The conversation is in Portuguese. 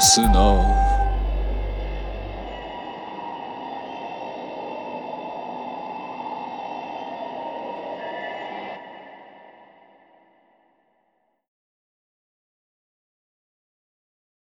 sinal.